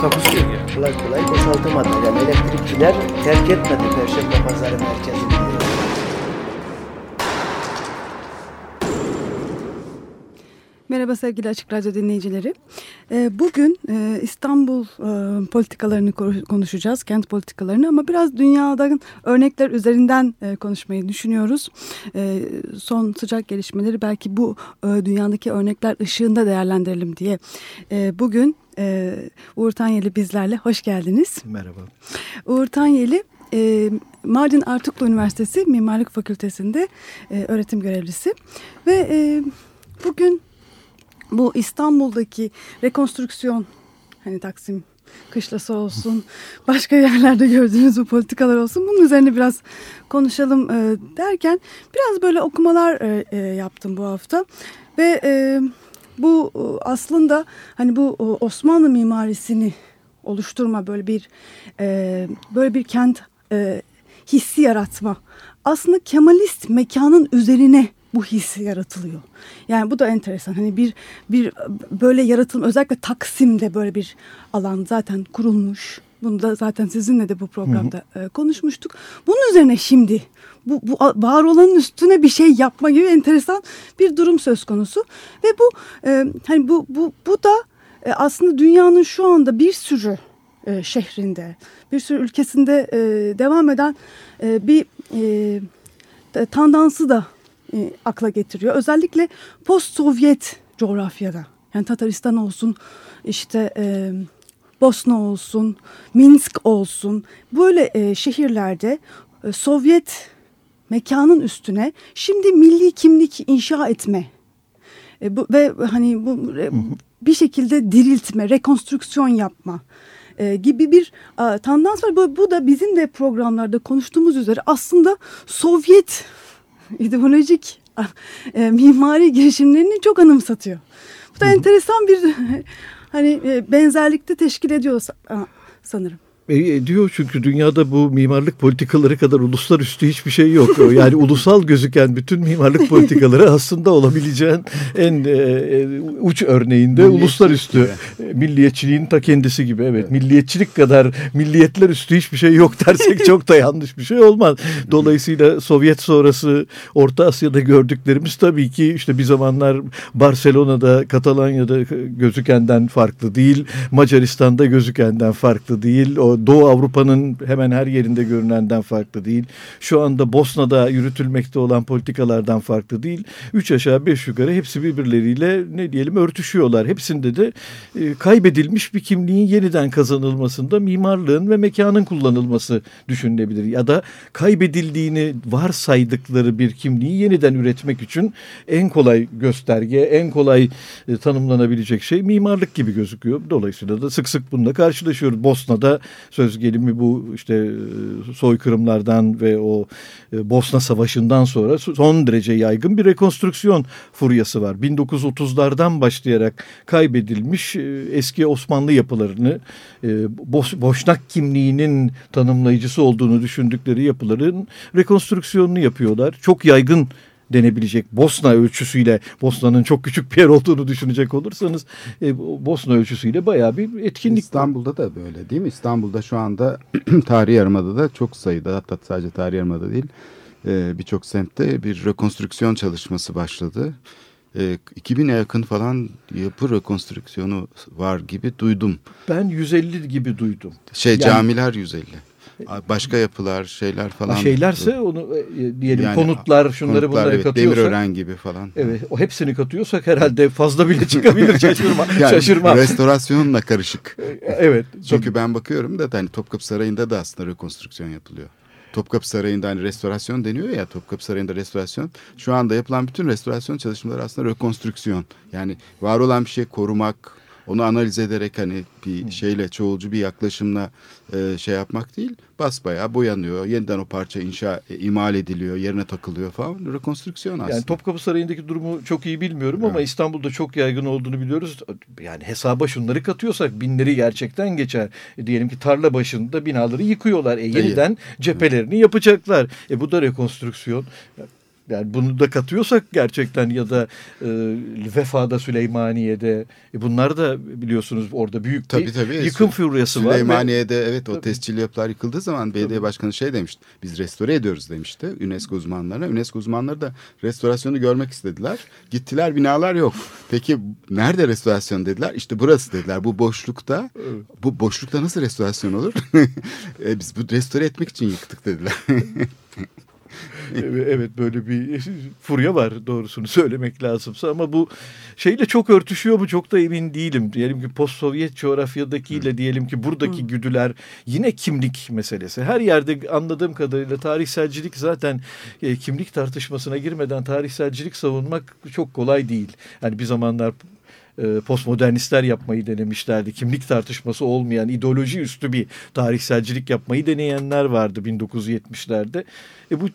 Takusuyor ya. kolay kolay boşaltamadı. Yani elektrikçiler terk etmedi Perşembe Pazarı merkezini. Merhaba sevgili Açık Radyo dinleyicileri. Ee, Bugün e, İstanbul e, politikalarını ko- konuşacağız, kent politikalarını ama biraz dünyadan örnekler üzerinden e, konuşmayı düşünüyoruz. E, Son sıcak gelişmeleri belki bu dünyadaki örnekler ışığında değerlendirelim diye. E, Bugün Uğur Tanyeli bizlerle, hoş geldiniz. Merhaba. Uğur Tanyeli Mardin Artuklu Üniversitesi Mimarlık Fakültesi'nde öğretim görevlisi ve bugün bu İstanbul'daki rekonstrüksiyon hani Taksim kışlası olsun başka yerlerde gördüğünüz bu politikalar olsun bunun üzerine biraz konuşalım e, derken biraz böyle okumalar e, e, yaptım bu hafta. Ve e, bu e, aslında hani bu e, Osmanlı mimarisini oluşturma böyle bir e, böyle bir kent e, hissi yaratma aslında Kemalist mekanın üzerine bu hissi yaratılıyor. Yani bu da enteresan. Hani bir bir böyle yaratılma özellikle Taksim'de böyle bir alan zaten kurulmuş. Bunu da zaten sizinle de bu programda e, konuşmuştuk. Bunun üzerine şimdi bu, bu var olanın üstüne bir şey yapma gibi enteresan bir durum söz konusu. Ve bu e, hani bu bu bu da e, aslında dünyanın şu anda bir sürü e, şehrinde, bir sürü ülkesinde e, devam eden e, bir e, tandansı da e, akla getiriyor. Özellikle post-Sovyet coğrafyada. Yani Tataristan olsun, işte e, Bosna olsun, Minsk olsun. Böyle e, şehirlerde e, Sovyet mekanın üstüne şimdi milli kimlik inşa etme e, bu, ve hani bu e, bir şekilde diriltme, rekonstrüksiyon yapma e, gibi bir e, tendans var. Bu, bu da bizim de programlarda konuştuğumuz üzere aslında Sovyet ideolojik e, mimari girişimlerini çok anımsatıyor. Bu da enteresan bir hani e, benzerlikte teşkil ediyor sa- sanırım. E, diyor çünkü dünyada bu mimarlık politikaları kadar uluslararası hiçbir şey yok. Yani ulusal gözüken bütün mimarlık politikaları aslında olabileceğin en e, e, uç örneğinde uluslararası e, milliyetçiliğin ta kendisi gibi. Evet, milliyetçilik kadar milliyetler üstü hiçbir şey yok dersek çok da yanlış bir şey olmaz. Dolayısıyla Sovyet sonrası Orta Asya'da gördüklerimiz tabii ki işte bir zamanlar Barcelona'da, Katalonya'da gözükenden farklı değil. Macaristan'da gözükenden farklı değil. O Doğu Avrupa'nın hemen her yerinde görünenden farklı değil. Şu anda Bosna'da yürütülmekte olan politikalardan farklı değil. Üç aşağı beş yukarı hepsi birbirleriyle ne diyelim örtüşüyorlar. Hepsinde de e, kaybedilmiş bir kimliğin yeniden kazanılmasında mimarlığın ve mekanın kullanılması düşünülebilir. Ya da kaybedildiğini varsaydıkları bir kimliği yeniden üretmek için en kolay gösterge, en kolay e, tanımlanabilecek şey mimarlık gibi gözüküyor. Dolayısıyla da sık sık bununla karşılaşıyoruz. Bosna'da söz gelimi bu işte e, soykırımlardan ve o e, Bosna Savaşı'ndan sonra son derece yaygın bir rekonstrüksiyon furyası var. 1930'lardan başlayarak kaybedilmiş e, eski Osmanlı yapılarını Boşnak kimliğinin tanımlayıcısı olduğunu düşündükleri yapıların rekonstrüksiyonunu yapıyorlar. Çok yaygın denebilecek Bosna ölçüsüyle Bosna'nın çok küçük bir yer olduğunu düşünecek olursanız e, Bosna ölçüsüyle bayağı bir etkinlik. İstanbul'da da böyle değil mi? İstanbul'da şu anda Tarihi Yarımada'da çok sayıda hatta sadece Tarihi Yarımada değil e, birçok semtte bir rekonstrüksiyon çalışması başladı. E, 2000'e yakın falan yapı rekonstrüksiyonu var gibi duydum. Ben 150 gibi duydum. Şey Yani- camiler 150. Başka yapılar şeyler falan. Şeylerse onu e, diyelim Yani konutlar şunları konutlar, bunları evet, katıyorsak. Demirören gibi falan. Evet, o hepsini katıyorsak herhalde fazla bile çıkabilir şaşırma. Yani şaşırmam. restorasyonla karışık. evet. Çünkü ben bakıyorum da hani Topkapı Sarayı'nda da aslında rekonstrüksiyon yapılıyor. Topkapı Sarayı'nda hani restorasyon deniyor ya Topkapı Sarayı'nda restorasyon. Şu anda yapılan bütün restorasyon çalışmaları aslında rekonstrüksiyon. Yani var olan bir şey korumak, onu analiz ederek hani bir şeyle çoğulcu bir yaklaşımla e, şey yapmak değil. Basbayağı boyanıyor. Yeniden o parça inşa e, imal ediliyor, yerine takılıyor falan. Rekonstrüksiyon aslında. Yani Topkapı Sarayı'ndaki durumu çok iyi bilmiyorum ama İstanbul'da çok yaygın olduğunu biliyoruz. Yani hesaba şunları katıyorsak binleri gerçekten geçer. E, diyelim ki tarla başında binaları yıkıyorlar. E, yeniden cephelerini yapacaklar. E, bu da rekonstrüksiyon. Yani bunu da katıyorsak gerçekten ya da e, Vefa'da Süleymaniye'de e, bunlar da biliyorsunuz orada büyük tabii, bir tabii. yıkım furyası var. Süleymaniye'de evet o tescilli yapılar yıkıldığı zaman belediye başkanı şey demişti. Biz restore ediyoruz demişti UNESCO uzmanlarına. UNESCO uzmanları da restorasyonu görmek istediler. Gittiler binalar yok. Peki nerede restorasyon dediler? İşte burası dediler. Bu boşlukta bu boşlukta nasıl restorasyon olur? e, biz bu restore etmek için yıktık dediler. evet böyle bir furya var doğrusunu söylemek lazımsa ama bu şeyle çok örtüşüyor mu çok da emin değilim. Diyelim ki post Sovyet coğrafyadakiyle diyelim ki buradaki Hı. güdüler yine kimlik meselesi. Her yerde anladığım kadarıyla tarihselcilik zaten e, kimlik tartışmasına girmeden tarihselcilik savunmak çok kolay değil. Yani bir zamanlar e, postmodernistler yapmayı denemişlerdi. Kimlik tartışması olmayan ideoloji üstü bir tarihselcilik yapmayı deneyenler vardı 1970'lerde. E bu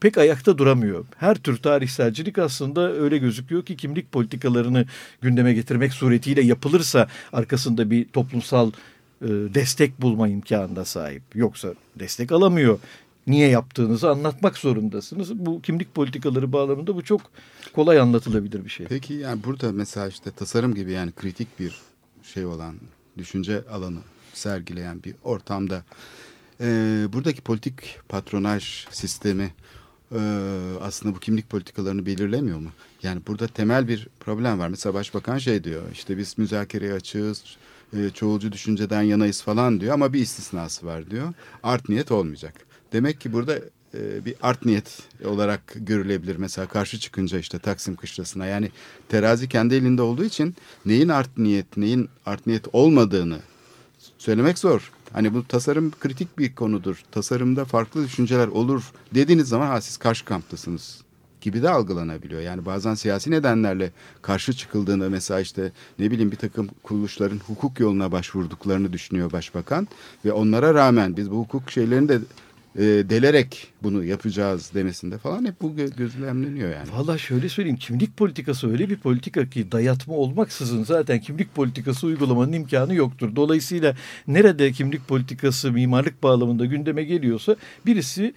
pek ayakta duramıyor. Her tür tarihselcilik aslında öyle gözüküyor ki kimlik politikalarını gündeme getirmek suretiyle yapılırsa arkasında bir toplumsal e, destek bulma imkanına sahip. Yoksa destek alamıyor niye yaptığınızı anlatmak zorundasınız. Bu kimlik politikaları bağlamında bu çok kolay anlatılabilir bir şey. Peki yani burada mesela işte tasarım gibi yani kritik bir şey olan düşünce alanı sergileyen bir ortamda e, buradaki politik patronaj sistemi e, aslında bu kimlik politikalarını belirlemiyor mu? Yani burada temel bir problem var. Mesela başbakan şey diyor işte biz müzakereye açığız, e, çoğulcu düşünceden yanayız falan diyor ama bir istisnası var diyor. Art niyet olmayacak. Demek ki burada e, bir art niyet olarak görülebilir. Mesela karşı çıkınca işte Taksim kışlasına yani terazi kendi elinde olduğu için neyin art niyet, neyin art niyet olmadığını söylemek zor. Hani bu tasarım kritik bir konudur. Tasarımda farklı düşünceler olur dediğiniz zaman ha siz karşı kamptasınız gibi de algılanabiliyor. Yani bazen siyasi nedenlerle karşı çıkıldığında mesela işte ne bileyim bir takım kuruluşların hukuk yoluna başvurduklarını düşünüyor başbakan ve onlara rağmen biz bu hukuk şeylerini de e, delerek bunu yapacağız demesinde falan hep bu gözlemleniyor yani. Valla şöyle söyleyeyim kimlik politikası öyle bir politika ki dayatma olmaksızın zaten kimlik politikası uygulamanın imkanı yoktur. Dolayısıyla nerede kimlik politikası mimarlık bağlamında gündeme geliyorsa birisi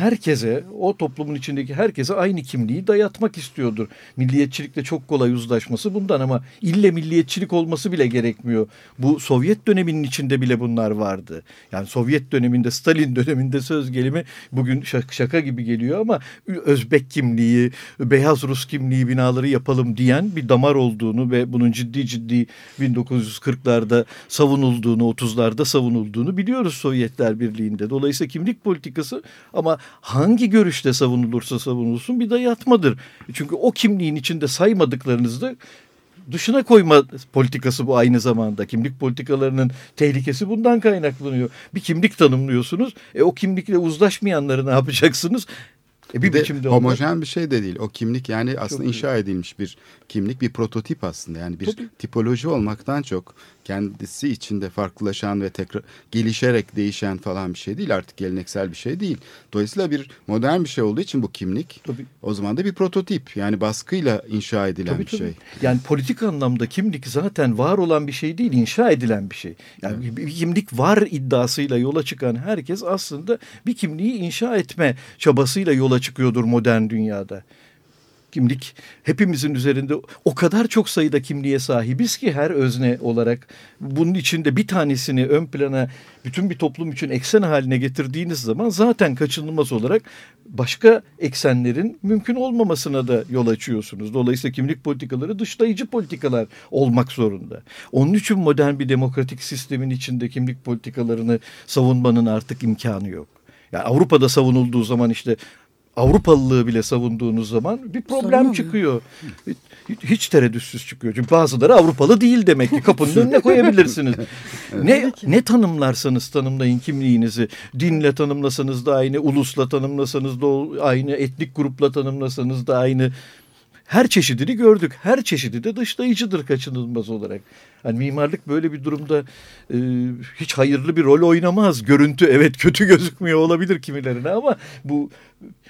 herkese, o toplumun içindeki herkese aynı kimliği dayatmak istiyordur. Milliyetçilikle çok kolay uzlaşması bundan ama ille milliyetçilik olması bile gerekmiyor. Bu Sovyet döneminin içinde bile bunlar vardı. Yani Sovyet döneminde, Stalin döneminde söz gelimi bugün şaka gibi geliyor ama Özbek kimliği, Beyaz Rus kimliği binaları yapalım diyen bir damar olduğunu ve bunun ciddi ciddi 1940'larda savunulduğunu, 30'larda savunulduğunu biliyoruz Sovyetler Birliği'nde. Dolayısıyla kimlik politikası ama hangi görüşte savunulursa savunulsun bir dayatmadır. Çünkü o kimliğin içinde saymadıklarınızda dışına koyma politikası bu aynı zamanda. Kimlik politikalarının tehlikesi bundan kaynaklanıyor. Bir kimlik tanımlıyorsunuz. E o kimlikle uzlaşmayanları ne yapacaksınız? E bir, bir biçimde homojen onlar... bir şey de değil. O kimlik yani aslında çok inşa iyi. edilmiş bir kimlik, bir prototip aslında. Yani bir Tabii. tipoloji olmaktan çok kendisi içinde farklılaşan ve tekrar gelişerek değişen falan bir şey değil. Artık geleneksel bir şey değil. Dolayısıyla bir modern bir şey olduğu için bu kimlik tabii. o zaman da bir prototip. Yani baskıyla inşa edilen tabii, bir tabii. şey. Yani politik anlamda kimlik zaten var olan bir şey değil, inşa edilen bir şey. Yani evet. bir kimlik var iddiasıyla yola çıkan herkes aslında bir kimliği inşa etme çabasıyla yola çıkıyordur modern dünyada kimlik hepimizin üzerinde o kadar çok sayıda kimliğe sahibiz ki her özne olarak bunun içinde bir tanesini ön plana bütün bir toplum için eksen haline getirdiğiniz zaman zaten kaçınılmaz olarak başka eksenlerin mümkün olmamasına da yol açıyorsunuz. Dolayısıyla kimlik politikaları dışlayıcı politikalar olmak zorunda. Onun için modern bir demokratik sistemin içinde kimlik politikalarını savunmanın artık imkanı yok. Yani Avrupa'da savunulduğu zaman işte Avrupalılığı bile savunduğunuz zaman bir problem Sorun çıkıyor. Hiç tereddütsüz çıkıyor. Çünkü bazıları Avrupalı değil demek ki kapının önüne koyabilirsiniz. ne ne tanımlarsanız tanımlayın kimliğinizi. Dinle tanımlasanız da aynı, ulusla tanımlasanız da aynı, etnik grupla tanımlasanız da aynı her çeşidini gördük. Her çeşidi de dışlayıcıdır kaçınılmaz olarak. Hani mimarlık böyle bir durumda e, hiç hayırlı bir rol oynamaz. Görüntü evet kötü gözükmüyor olabilir kimilerine ama bu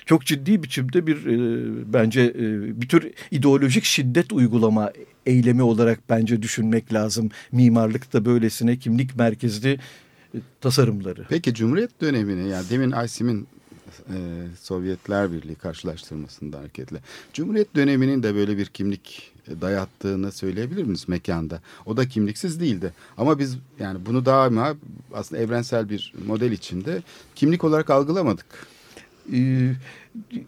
çok ciddi biçimde bir e, bence e, bir tür ideolojik şiddet uygulama eylemi olarak bence düşünmek lazım. Mimarlıkta böylesine kimlik merkezli e, tasarımları. Peki Cumhuriyet dönemini yani demin Aysim'in e, Sovyetler Birliği karşılaştırmasında hareketle. Cumhuriyet döneminin de böyle bir kimlik dayattığını söyleyebilir miyiz mekanda? O da kimliksiz değildi. Ama biz yani bunu daima aslında evrensel bir model içinde kimlik olarak algılamadık. Ee,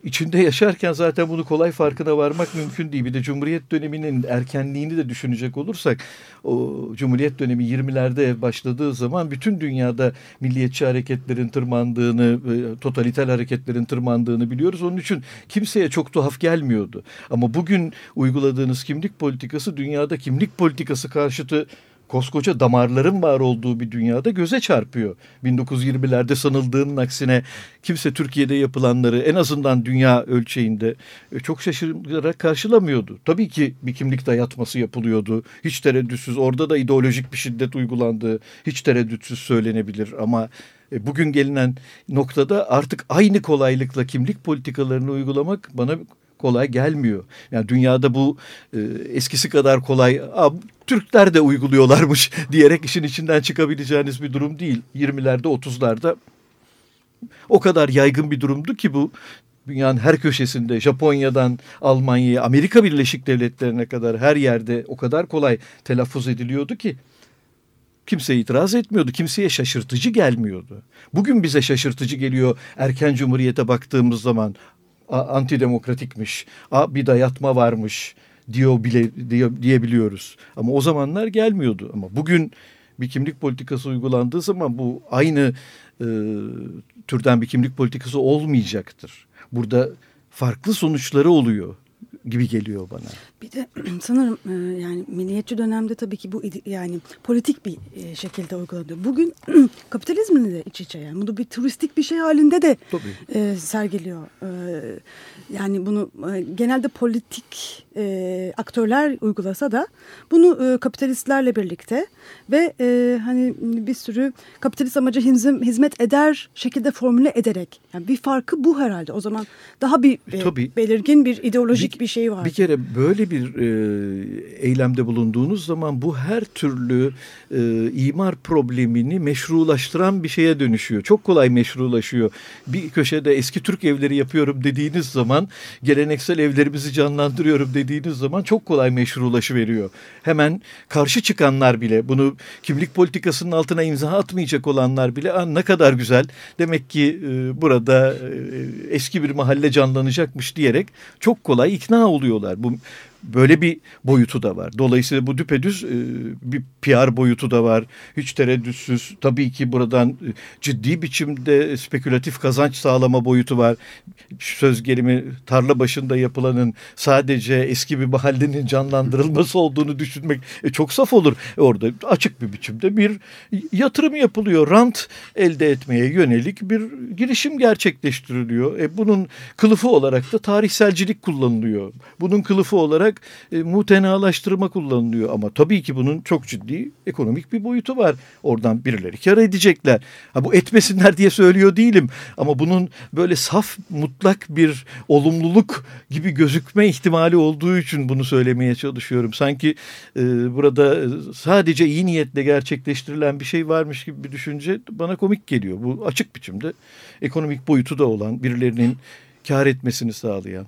içinde yaşarken zaten bunu kolay farkına varmak mümkün değil. Bir de Cumhuriyet döneminin erkenliğini de düşünecek olursak o Cumhuriyet dönemi 20'lerde başladığı zaman bütün dünyada milliyetçi hareketlerin tırmandığını, e, totaliter hareketlerin tırmandığını biliyoruz. Onun için kimseye çok tuhaf gelmiyordu. Ama bugün uyguladığınız kimlik politikası dünyada kimlik politikası karşıtı koskoca damarların var olduğu bir dünyada göze çarpıyor. 1920'lerde sanıldığının aksine kimse Türkiye'de yapılanları en azından dünya ölçeğinde e, çok şaşırarak karşılamıyordu. Tabii ki bir kimlik dayatması yapılıyordu. Hiç tereddütsüz orada da ideolojik bir şiddet uygulandığı hiç tereddütsüz söylenebilir ama e, bugün gelinen noktada artık aynı kolaylıkla kimlik politikalarını uygulamak bana kolay gelmiyor. Yani dünyada bu e, eskisi kadar kolay Türkler de uyguluyorlarmış diyerek işin içinden çıkabileceğiniz bir durum değil. 20'lerde 30'larda o kadar yaygın bir durumdu ki bu dünyanın her köşesinde Japonya'dan Almanya'ya Amerika Birleşik Devletleri'ne kadar her yerde o kadar kolay telaffuz ediliyordu ki kimse itiraz etmiyordu. Kimseye şaşırtıcı gelmiyordu. Bugün bize şaşırtıcı geliyor erken cumhuriyete baktığımız zaman antidemokratikmiş, a, bir dayatma varmış diyor bile diye, diyebiliyoruz. Ama o zamanlar gelmiyordu. Ama bugün bir kimlik politikası uygulandığı zaman bu aynı e, türden bir kimlik politikası olmayacaktır. Burada farklı sonuçları oluyor gibi geliyor bana. Bir de sanırım e, yani milliyetçi dönemde tabii ki bu yani politik bir e, şekilde uygulanıyor. Bugün kapitalizmle de iç içe yani bunu bir turistik bir şey halinde de tabii. E, sergiliyor. Yani bunu genelde politik aktörler uygulasa da bunu kapitalistlerle birlikte ve hani bir sürü kapitalist amaca hizmet eder şekilde formüle ederek yani bir farkı bu herhalde. O zaman daha bir tabii. belirgin bir ideolojik bir, bir şey var. Bir kere böyle bir e, eylemde bulunduğunuz zaman bu her türlü e, imar problemini meşrulaştıran bir şeye dönüşüyor. Çok kolay meşrulaşıyor. Bir köşede eski Türk evleri yapıyorum dediğiniz zaman geleneksel evlerimizi canlandırıyorum dediğiniz zaman çok kolay meşrulaşıveriyor. veriyor. Hemen karşı çıkanlar bile bunu kimlik politikasının altına imza atmayacak olanlar bile ne kadar güzel demek ki e, burada e, eski bir mahalle canlanacakmış diyerek çok kolay ikna oluyorlar. Bu böyle bir boyutu da var. Dolayısıyla bu düpedüz e, bir PR boyutu da var. Hiç tereddütsüz tabii ki buradan e, ciddi biçimde spekülatif kazanç sağlama boyutu var. Söz gelimi tarla başında yapılanın sadece eski bir mahallenin canlandırılması olduğunu düşünmek e, çok saf olur. orada açık bir biçimde bir yatırım yapılıyor. Rant elde etmeye yönelik bir girişim gerçekleştiriliyor. E, bunun kılıfı olarak da tarihselcilik kullanılıyor. Bunun kılıfı olarak olarak e, mutenalaştırma kullanılıyor. Ama tabii ki bunun çok ciddi ekonomik bir boyutu var. Oradan birileri kar edecekler. Ha, bu etmesinler diye söylüyor değilim. Ama bunun böyle saf mutlak bir olumluluk gibi gözükme ihtimali olduğu için bunu söylemeye çalışıyorum. Sanki e, burada sadece iyi niyetle gerçekleştirilen bir şey varmış gibi bir düşünce bana komik geliyor. Bu açık biçimde ekonomik boyutu da olan birilerinin kar etmesini sağlayan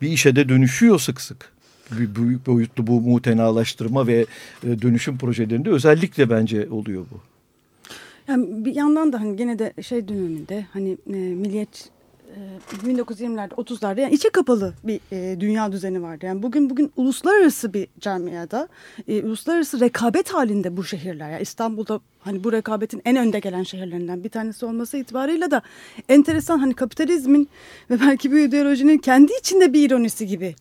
bir işe de dönüşüyor sık sık büyük boyutlu bu mutenalaştırma ve e, dönüşüm projelerinde özellikle bence oluyor bu. Yani bir yandan da hani gene de şey döneminde hani e, milliyet 1920'lerde 30'larda yani içe kapalı bir e, dünya düzeni vardı. Yani bugün bugün uluslararası bir camiada e, uluslararası rekabet halinde bu şehirler. Yani İstanbul'da hani bu rekabetin en önde gelen şehirlerinden bir tanesi olması itibarıyla da enteresan hani kapitalizmin ve belki bir ideolojinin kendi içinde bir ironisi gibi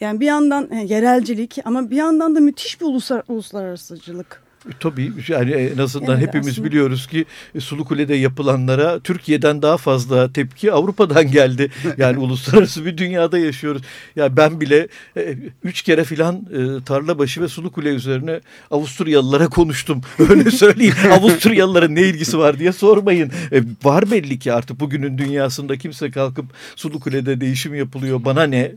yani bir yandan e, yerelcilik ama bir yandan da müthiş bir uluslar, uluslararasıcılık Tabii yani en azından Yani hepimiz aslında- biliyoruz ki Sulukule'de yapılanlara Türkiye'den daha fazla tepki Avrupa'dan geldi. Yani uluslararası bir dünyada yaşıyoruz. Ya ben bile e, üç kere filan e, Tarlabaşı ve Sulukule üzerine Avusturyalılara konuştum. Öyle söyleyeyim. Avusturyalılara ne ilgisi var diye sormayın. E, var belli ki artık bugünün dünyasında kimse kalkıp Sulukule'de değişim yapılıyor. Bana ne?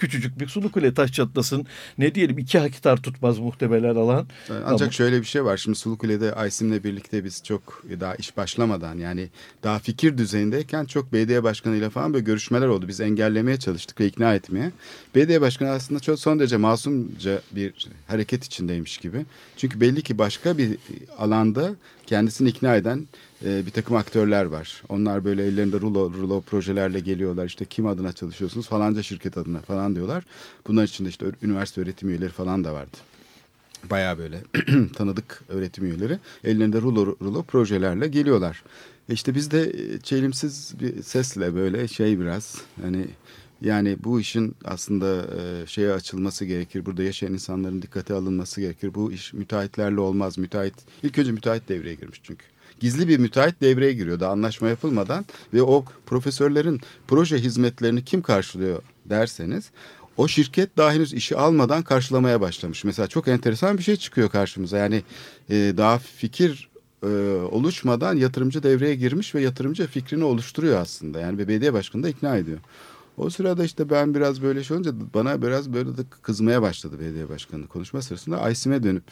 Küçücük bir Sulukule taş çatlasın. Ne diyelim iki hakitar tutmaz muhtemelen alan. Ancak Ama- şöyle bir şey var. Şimdi Sulukule'de Aysim'le birlikte biz çok daha iş başlamadan yani daha fikir düzeyindeyken çok BD başkanıyla falan böyle görüşmeler oldu. Biz engellemeye çalıştık ve ikna etmeye. BD başkanı aslında çok son derece masumca bir hareket içindeymiş gibi. Çünkü belli ki başka bir alanda kendisini ikna eden e, bir takım aktörler var. Onlar böyle ellerinde rulo, rulo projelerle geliyorlar. İşte kim adına çalışıyorsunuz? Falanca şirket adına falan diyorlar. Bunlar içinde işte üniversite öğretim üyeleri falan da vardı. Bayağı böyle tanıdık öğretim üyeleri ellerinde rulo rulo projelerle geliyorlar. E işte biz de e, çelimsiz bir sesle böyle şey biraz hani yani bu işin aslında e, şeye açılması gerekir. Burada yaşayan insanların dikkate alınması gerekir. Bu iş müteahhitlerle olmaz. Müteahhit ilk önce müteahhit devreye girmiş çünkü. Gizli bir müteahhit devreye giriyor da anlaşma yapılmadan ve o profesörlerin proje hizmetlerini kim karşılıyor derseniz o şirket daha henüz işi almadan karşılamaya başlamış. Mesela çok enteresan bir şey çıkıyor karşımıza. Yani e, daha fikir e, oluşmadan yatırımcı devreye girmiş ve yatırımcı fikrini oluşturuyor aslında. Yani ve belediye başkanı da ikna ediyor. O sırada işte ben biraz böyle şey olunca bana biraz böyle de kızmaya başladı belediye başkanı konuşma sırasında Aysim'e dönüp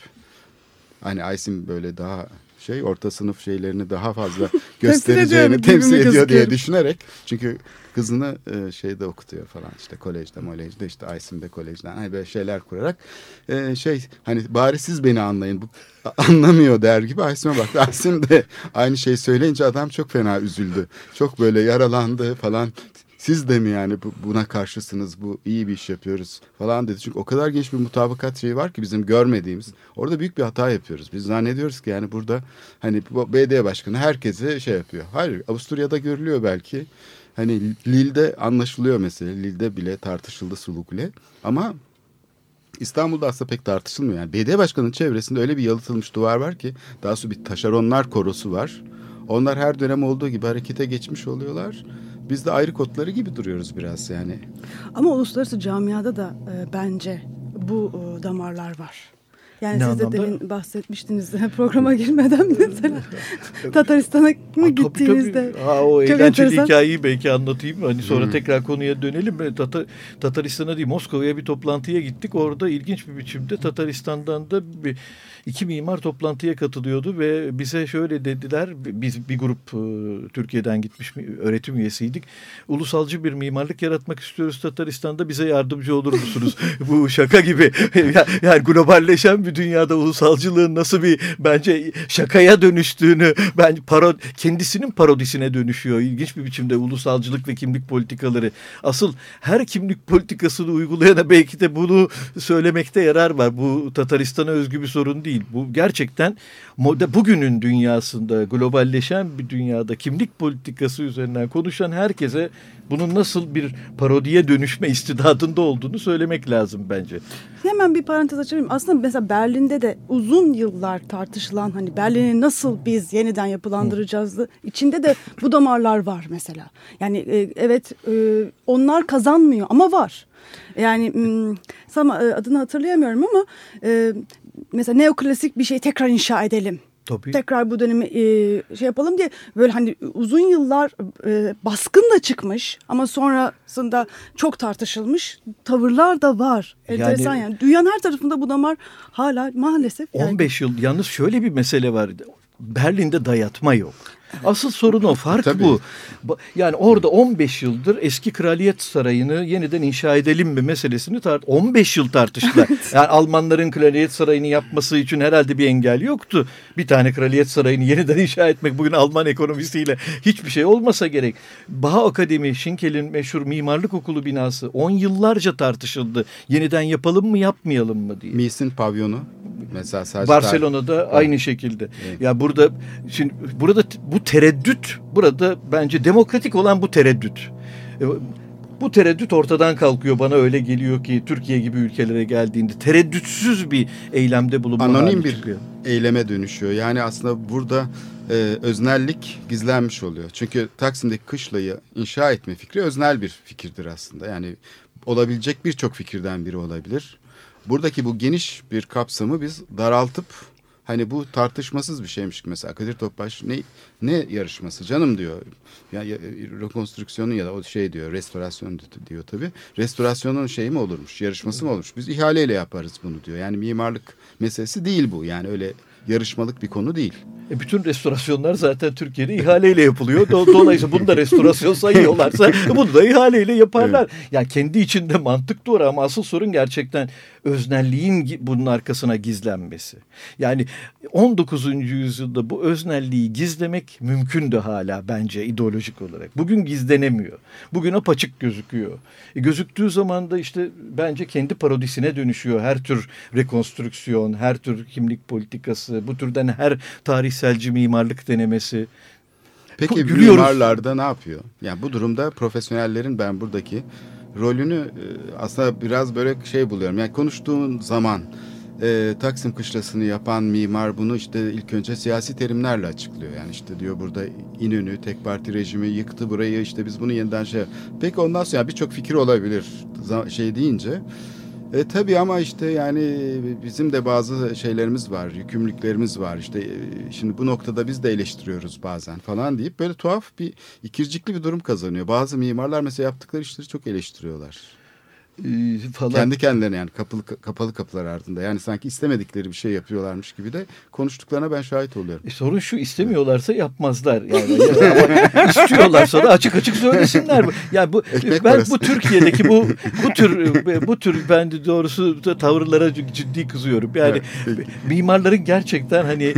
hani Aysim böyle daha şey orta sınıf şeylerini daha fazla göstereceğini temsil ediyor diye gözüküyorum. düşünerek çünkü kızını e, şeyde okutuyor falan işte kolejde molejde işte Aysim'de kolejden hani böyle şeyler kurarak e, şey hani bari siz beni anlayın bu anlamıyor der gibi Aysim'e baktı. Aysim de aynı şeyi söyleyince adam çok fena üzüldü. Çok böyle yaralandı falan. Siz de mi yani bu- buna karşısınız bu iyi bir iş yapıyoruz falan dedi. Çünkü o kadar genç bir mutabakat şeyi var ki bizim görmediğimiz. Orada büyük bir hata yapıyoruz. Biz zannediyoruz ki yani burada hani BD başkanı herkese şey yapıyor. Hayır Avusturya'da görülüyor belki. Hani Lille'de anlaşılıyor mesela. Lille'de bile tartışıldı Sulukule. Ama İstanbul'da aslında pek tartışılmıyor. Yani BD başkanının çevresinde öyle bir yalıtılmış duvar var ki daha sonra bir taşeronlar korosu var. Onlar her dönem olduğu gibi harekete geçmiş oluyorlar. Biz de ayrı kotları gibi duruyoruz biraz yani. Ama uluslararası camiada da e, bence bu e, damarlar var. Yani Ne siz de anlamda? demin bahsetmiştiniz programa girmeden mesela Tataristan'a mı gittiğinizde? Tabii. Aa, o eğlenceli enteresan. hikayeyi belki anlatayım. Hani sonra Hı. tekrar konuya dönelim. Ben Tatar, Tataristan'a değil Moskova'ya bir toplantıya gittik. Orada ilginç bir biçimde Tataristan'dan da bir, iki mimar toplantıya katılıyordu ve bize şöyle dediler. Biz bir grup e, Türkiye'den gitmiş mi- öğretim üyesiydik. Ulusalcı bir mimarlık yaratmak istiyoruz Tataristan'da. Bize yardımcı olur musunuz? Bu şaka gibi. Ya- yani globalleşen bir dünyada ulusalcılığın nasıl bir bence şakaya dönüştüğünü ben paro kendisinin parodisine dönüşüyor. İlginç bir biçimde ulusalcılık ve kimlik politikaları. Asıl her kimlik politikasını uygulayana belki de bunu söylemekte yarar var. Bu Tataristan'a özgü bir sorun değil. Bu gerçekten bugünün dünyasında globalleşen bir dünyada kimlik politikası üzerinden konuşan herkese bunun nasıl bir parodiye dönüşme istidadında olduğunu söylemek lazım bence. Hemen bir parantez açayım. Aslında mesela Berlin'de de uzun yıllar tartışılan hani Berlin'i nasıl biz yeniden yapılandıracağız içinde de bu damarlar var mesela. Yani e, evet e, onlar kazanmıyor ama var. Yani sama, e, adını hatırlayamıyorum ama mesela neoklasik bir şey tekrar inşa edelim. Tabii. Tekrar bu dönemi e, şey yapalım diye böyle hani uzun yıllar e, baskın da çıkmış ama sonrasında çok tartışılmış tavırlar da var. Yani- Enteresan yani. Dünyanın her tarafında bu damar hala maalesef. Yani 15 yıl yalnız şöyle bir mesele var. Berlin'de dayatma yok. Asıl sorun o. Fark Tabii. bu. Yani orada 15 yıldır eski kraliyet sarayını yeniden inşa edelim mi meselesini tart 15 yıl tartıştılar. Yani Almanların kraliyet sarayını yapması için herhalde bir engel yoktu. Bir tane kraliyet sarayını yeniden inşa etmek bugün Alman ekonomisiyle hiçbir şey olmasa gerek. Baha Akademi, Şinkel'in meşhur mimarlık okulu binası 10 yıllarca tartışıldı. Yeniden yapalım mı yapmayalım mı diye. Mies'in pavyonu mesela sadece Barcelona'da aynı şekilde. Ya burada şimdi burada t- bu tereddüt burada bence demokratik olan bu tereddüt. E, Bu tereddüt ortadan kalkıyor. Bana öyle geliyor ki Türkiye gibi ülkelere geldiğinde tereddütsüz bir eylemde bulunma Anonim bir çıkıyor. eyleme dönüşüyor. Yani aslında burada e, öznellik gizlenmiş oluyor. Çünkü Taksim'deki kışlayı inşa etme fikri öznel bir fikirdir aslında. Yani olabilecek birçok fikirden biri olabilir. Buradaki bu geniş bir kapsamı biz daraltıp hani bu tartışmasız bir şeymiş ki mesela Kadir Topbaş ne ne yarışması canım diyor. Ya, ya rekonstrüksiyonun ya da o şey diyor restorasyon diyor tabii. Restorasyonun şey mi olurmuş yarışması mı olurmuş biz ihaleyle yaparız bunu diyor. Yani mimarlık meselesi değil bu yani öyle yarışmalık bir konu değil. E bütün restorasyonlar zaten Türkiye'de ihaleyle yapılıyor. Do- Dolayısıyla bunu da restorasyon sayıyorlarsa bunu da ihaleyle yaparlar. Yani kendi içinde mantık doğru ama asıl sorun gerçekten öznelliğin bunun arkasına gizlenmesi. Yani 19. yüzyılda bu öznelliği gizlemek mümkündü hala bence ideolojik olarak. Bugün gizlenemiyor. Bugün apaçık gözüküyor. E gözüktüğü zaman da işte bence kendi parodisine dönüşüyor. Her tür rekonstrüksiyon, her tür kimlik politikası, bu türden her tarihselci mimarlık denemesi. Peki Gülüyoruz. mimarlarda ne yapıyor? Yani bu durumda profesyonellerin ben buradaki rolünü e, aslında biraz böyle şey buluyorum. Yani konuştuğun zaman e, Taksim Kışlası'nı yapan mimar bunu işte ilk önce siyasi terimlerle açıklıyor. Yani işte diyor burada İnönü tek parti rejimi yıktı burayı işte biz bunu yeniden şey. Peki ondan sonra birçok fikir olabilir şey deyince. E tabii ama işte yani bizim de bazı şeylerimiz var, yükümlülüklerimiz var. İşte e, şimdi bu noktada biz de eleştiriyoruz bazen falan deyip böyle tuhaf bir ikircikli bir durum kazanıyor. Bazı mimarlar mesela yaptıkları işleri çok eleştiriyorlar. E, falan. Kendi kendilerine yani kapalı kapalı kapılar ardında. Yani sanki istemedikleri bir şey yapıyorlarmış gibi de konuştuklarına ben şahit oluyorum. E sorun şu istemiyorlarsa yapmazlar yani. İstiyorlarsa da açık açık söylesinler. Yani bu Ekmek ben parası. bu Türkiye'deki bu bu tür bu tür ben de doğrusu tavırlara ciddi kızıyorum. Yani Evet, mimarların gerçekten hani e,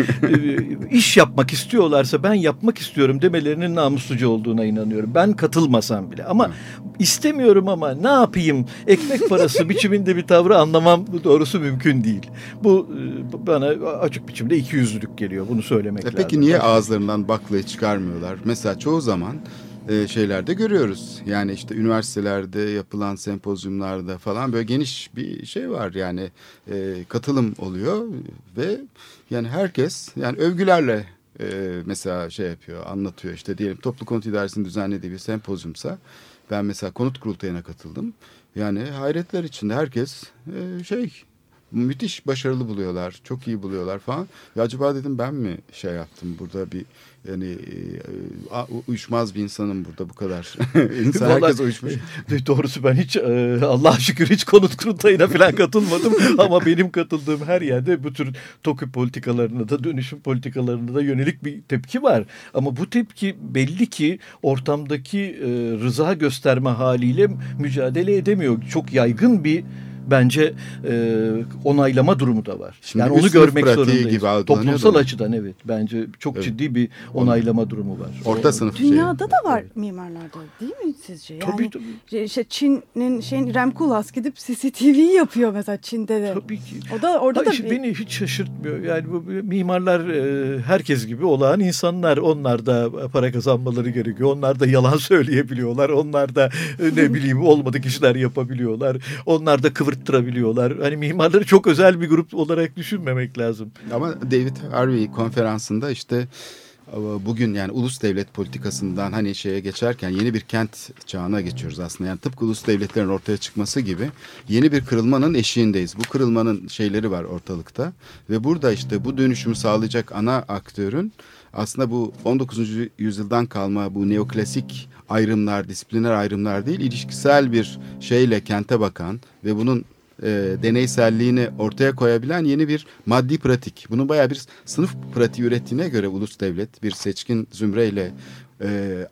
iş yapmak istiyorlarsa ben yapmak istiyorum demelerinin namusluca olduğuna inanıyorum. Ben katılmasam bile ama istemiyorum ama ne yapayım ekmek parası biçiminde bir tavrı anlamam doğrusu mümkün değil. Bu e, bana açık biçimde ikiyüzlülük geliyor bunu söylemek E lazım. peki niye ağızlarından baklayı çıkarmıyorlar? Mesela çoğu zaman e, şeylerde görüyoruz. Yani işte üniversitelerde yapılan sempozyumlarda falan böyle geniş bir şey var. Yani e, katılım oluyor ve yani herkes yani övgülerle e, mesela şey yapıyor, anlatıyor. İşte diyelim toplu konut idaresinin düzenlediği bir sempozyumsa ben mesela konut kurultayına katıldım. Yani hayretler içinde herkes e, şey müthiş başarılı buluyorlar. Çok iyi buluyorlar falan. Ya acaba dedim ben mi şey yaptım burada bir yani e, uyuşmaz bir insanım burada bu kadar. İnsan Vallahi- herkes uyuşmuş. Doğrusu ben hiç e, Allah'a şükür hiç konut kurultayına falan katılmadım ama benim katıldığım her yerde bu tür TOKÜ politikalarına da dönüşüm politikalarına da yönelik bir tepki var. Ama bu tepki belli ki ortamdaki e, rıza gösterme haliyle mücadele edemiyor. Çok yaygın bir bence e, onaylama durumu da var. Şimdi yani onu sınıf görmek zorundayız. gibi Toplumsal da. açıdan evet bence çok Evet. ciddi bir onaylama durumu var. Orta sınıf şey. Dünyada da var mimarlarda değil mi sizce? Yani Tabii tabii. şey- işte Çin'in şeyin Rem Koolhaas gidip CCTV yapıyor mesela Çin'de de. Tabii ki. O da orada Ha, da bir- beni hiç şaşırtmıyor. Yani bu mimarlar e, herkes gibi olağan insanlar. Onlar da para kazanmaları gerekiyor. Onlar da yalan söyleyebiliyorlar. Onlar da e, ne bileyim olmadık işler yapabiliyorlar. Onlar da kıvırttırabiliyorlar. Hani mimarları çok özel bir grup olarak düşünmemek lazım. Ama David Harvey konferansında işte e, bugün yani ulus devlet politikasından hani şeye geçerken yeni bir kent çağına geçiyoruz aslında. Yani tıpkı ulus devletlerin ortaya çıkması gibi yeni bir kırılmanın eşiğindeyiz. Bu kırılmanın şeyleri var ortalıkta ve burada işte bu dönüşümü sağlayacak ana aktörün aslında bu 19. yüzyıldan kalma bu neoklasik ayrımlar, disipliner ayrımlar değil, ilişkisel bir şeyle kente bakan ve bunun e, deneyselliğini ortaya koyabilen yeni bir maddi pratik. Bunun bayağı bir sınıf pratiği ürettiğine göre ulus devlet bir seçkin zümreyle e,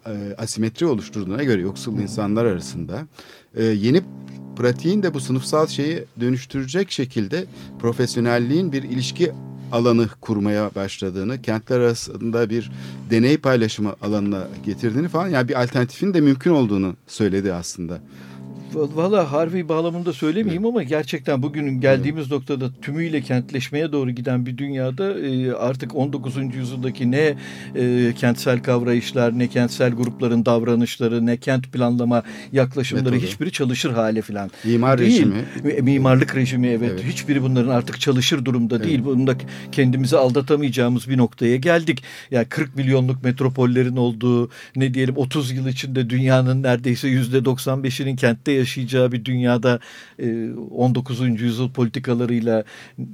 e, asimetri oluşturduğuna göre yoksul insanlar arasında e, yeni pratiğin de bu sınıfsal şeyi dönüştürecek şekilde profesyonelliğin bir ilişki alanı kurmaya başladığını, kentler arasında bir deney paylaşımı alanına getirdiğini falan yani bir alternatifin de mümkün olduğunu söyledi aslında. Valla Harvey bağlamında söylemeyeyim ama gerçekten bugün geldiğimiz noktada tümüyle kentleşmeye doğru giden bir dünyada e, artık 19. yüzyıldaki ne e, kentsel kavrayışlar, ne kentsel grupların davranışları, ne kent planlama yaklaşımları Metodu. hiçbiri çalışır hale falan. İmar değil. rejimi. Mimarlık rejimi evet. Evet. Hiçbiri bunların artık çalışır durumda Evet. değil. Bunda kendimizi aldatamayacağımız bir noktaya geldik. Yani 40 milyonluk metropollerin olduğu ne diyelim 30 yıl içinde dünyanın neredeyse yüzde 95'inin kentte yaşayacağı bir dünyada e, 19. yüzyıl politikalarıyla e,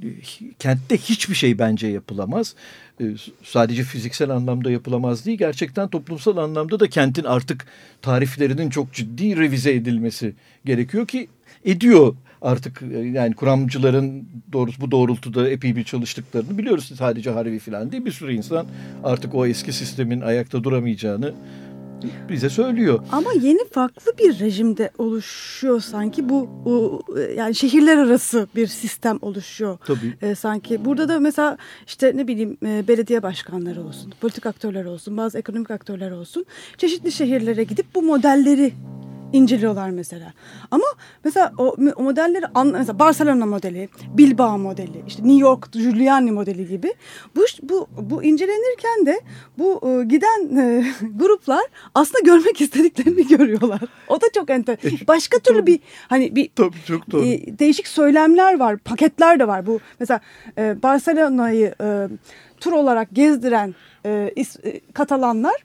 kentte hiçbir şey bence yapılamaz. E, Sadece fiziksel anlamda yapılamaz değil. Gerçekten toplumsal anlamda da kentin artık tariflerinin çok ciddi revize edilmesi gerekiyor ki ediyor artık e, yani kuramcıların doğrusu bu doğrultuda epey bir çalıştıklarını biliyoruz. Sadece Harvey falan değil bir sürü insan artık o eski sistemin ayakta duramayacağını bize söylüyor. Ama yeni farklı bir rejimde oluşuyor sanki bu o, yani şehirler arası bir sistem oluşuyor. Tabii. E, sanki burada da mesela işte ne bileyim e, belediye başkanları olsun, politik aktörler olsun, bazı ekonomik aktörler olsun çeşitli şehirlere gidip bu modelleri inceliyorlar mesela. Ama mesela o, o modelleri mesela Barcelona modeli, Bilbao modeli, işte New York Giuliani modeli gibi bu bu bu incelenirken de bu e, giden e, gruplar aslında görmek istediklerini görüyorlar. O da çok enter. Başka türlü bir hani bir Tabii çok doğru. e, değişik söylemler var, paketler de var. Bu mesela e, Barcelona'yı e, tur olarak gezdiren e, is- e, Katalanlar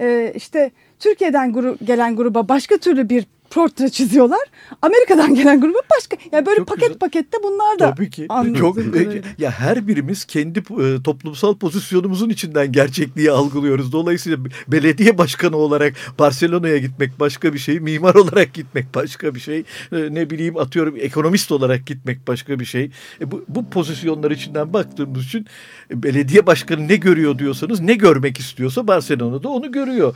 e, işte Türkiye'den gru- gelen gruba başka türlü bir portre çiziyorlar. Amerika'dan gelen gruba başka. Yani böyle Çok paket güzel. pakette bunlar da Tabii ki. Çok ya her birimiz kendi e, toplumsal pozisyonumuzun içinden gerçekliği algılıyoruz. Dolayısıyla belediye başkanı olarak Barcelona'ya gitmek başka bir şey, mimar olarak gitmek başka bir şey, e, ne bileyim atıyorum ekonomist olarak gitmek başka bir şey. E, bu, bu pozisyonlar içinden baktığımız için e, belediye başkanı ne görüyor diyorsanız ne görmek istiyorsa Barcelona'da onu görüyor.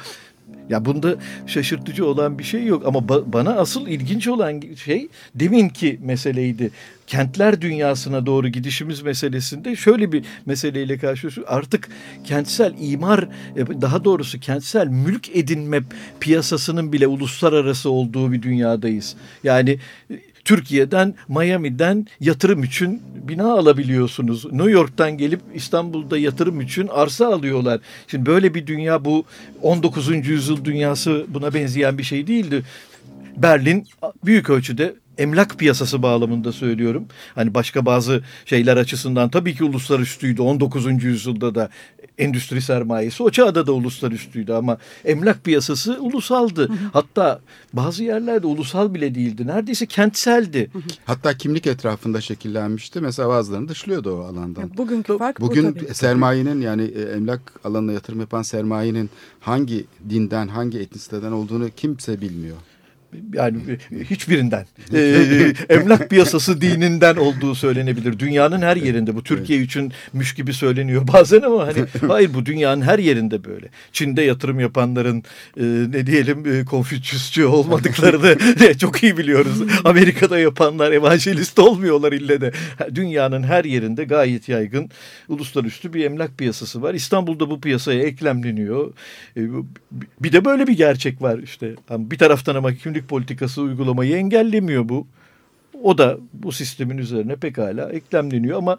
Ya bunda şaşırtıcı olan bir şey yok ama ba- bana asıl ilginç olan şey deminki meseleydi. Kentler dünyasına doğru gidişimiz meselesinde şöyle bir meseleyle karşılaşıyoruz. Artık kentsel imar e, daha doğrusu kentsel mülk edinme piyasasının bile uluslararası olduğu bir dünyadayız. Yani e, Türkiye'den, Miami'den yatırım için bina alabiliyorsunuz. New York'tan gelip İstanbul'da yatırım için arsa alıyorlar. Şimdi böyle bir dünya bu 19. yüzyıl dünyası buna benzeyen bir şey değildi. Berlin büyük ölçüde emlak piyasası bağlamında söylüyorum. Hani başka bazı şeyler açısından tabii ki uluslar üstüydü. 19. yüzyılda da endüstri sermayesi o çağda da uluslar üstüydü ama emlak piyasası ulusaldı. Hatta bazı yerlerde ulusal bile değildi. Neredeyse kentseldi. Hatta kimlik etrafında şekillenmişti. Mesela bazılarını dışlıyordu o alandan. Yani bugünkü fark Bugün bu tabii. sermayenin yani e, emlak alanına yatırım yapan sermayenin hangi dinden, hangi etnisiteden olduğunu kimse bilmiyor. Yani hiçbirinden. Ee, emlak piyasası dininden olduğu söylenebilir. Dünyanın her yerinde. Bu Türkiye içinmiş gibi söyleniyor bazen ama hani hayır bu dünyanın her yerinde böyle. Çin'de yatırım yapanların e, ne diyelim e, konfüçyüsçü olmadıklarını çok iyi biliyoruz. Amerika'da yapanlar evangelist olmuyorlar ille de. Dünyanın her yerinde gayet yaygın uluslararası bir emlak piyasası var. İstanbul'da bu piyasaya eklemleniyor. E, bir de böyle bir gerçek var işte. Bir taraftan ama kimlik politikası uygulamayı engellemiyor bu. O da bu sistemin üzerine pekala eklemleniyor ama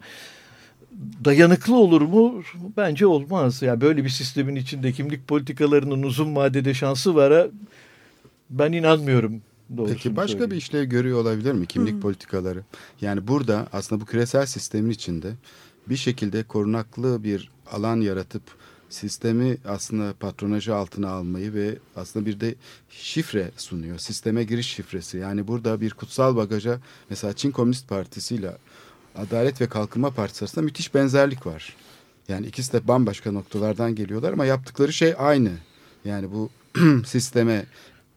dayanıklı olur mu? Bence olmaz. Yani böyle bir sistemin içinde kimlik politikalarının uzun vadede şansı var. Ben inanmıyorum. Peki başka söyleyeyim. bir işlev görüyor olabilir mi kimlik politikaları? Yani burada aslında bu küresel sistemin içinde bir şekilde korunaklı bir alan yaratıp sistemi aslında patronajı altına almayı ve aslında bir de şifre sunuyor. Sisteme giriş şifresi. Yani burada bir kutsal bagaja mesela Çin Komünist Partisi ile Adalet ve Kalkınma Partisi arasında müthiş benzerlik var. Yani ikisi de bambaşka noktalardan geliyorlar ama yaptıkları şey aynı. Yani bu sisteme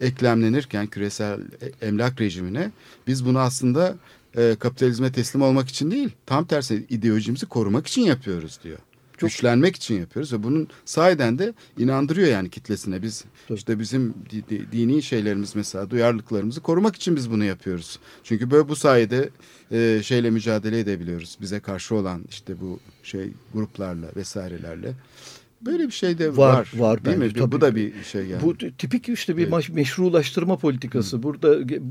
eklemlenirken küresel e- emlak rejimine biz bunu aslında e, kapitalizme teslim olmak için değil tam tersi ideolojimizi korumak için yapıyoruz diyor. Güçlenmek için yapıyoruz ve bunun sahiden de inandırıyor yani kitlesine. Biz işte bizim di- di- dini şeylerimiz mesela duyarlılıklarımızı korumak için biz bunu yapıyoruz. Çünkü böyle bu sayede e, şeyle mücadele edebiliyoruz. Bize karşı olan işte bu şey gruplarla vesairelerle Böyle bir şey de Var, var. var değil bence, mi? tabii. Bu da bir şey yani. Bu tipik işte bir Evet. meşrulaştırma politikası. Burada ge-